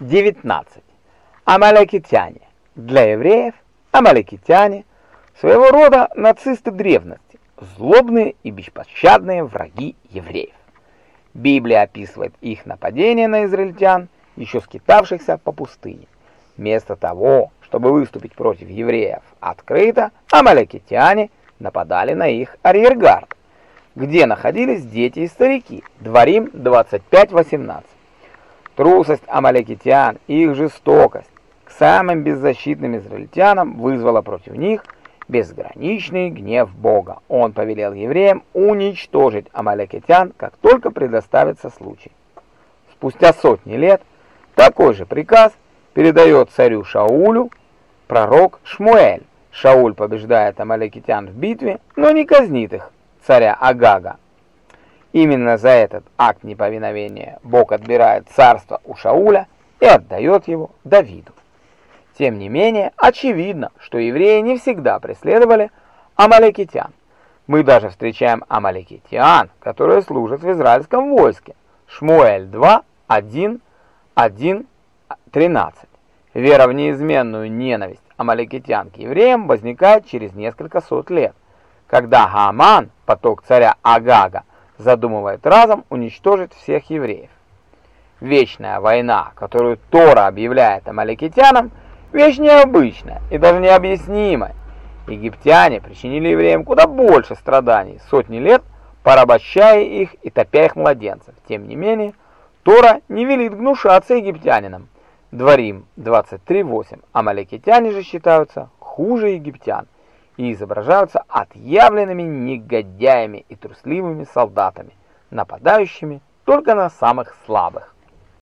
19. Амалекитяне. Для евреев амалекитяне своего рода нацисты древности, злобные и беспощадные враги евреев. Библия описывает их нападение на израильтян, еще скитавшихся по пустыне. Вместо того, чтобы выступить против евреев открыто, амалекитяне нападали на их арьергард, где находились дети и старики. Дворим 25:18. Трусость амалекитян и их жестокость к самым беззащитным израильтянам вызвала против них безграничный гнев Бога. Он повелел евреям уничтожить амалекитян, как только предоставится случай. Спустя сотни лет такой же приказ передает царю Шаулю пророк Шмуэль. Шауль побеждает амалекитян в битве, но не казнит их, царя Агага. Именно за этот акт неповиновения Бог отбирает царство у Шауля и отдает его Давиду. Тем не менее, очевидно, что евреи не всегда преследовали амалекитян. Мы даже встречаем амалекитян, которые служат в израильском войске. Шмуэль 2, 1, 1, 13. Вера в неизменную ненависть амалекитян к евреям возникает через несколько сот лет, когда Хааман, поток царя Агага, задумывает разом уничтожить всех евреев. Вечная война, которую Тора объявляет амаликитянам, вещь необычная и даже необъяснимая. Египтяне причинили евреям куда больше страданий, сотни лет порабощая их и топя их младенцев. Тем не менее, Тора не велит гнушаться египтянинам. Дворим 23.8. Амаликитяне же считаются хуже египтян и изображаются отъявленными негодяями и трусливыми солдатами, нападающими только на самых слабых.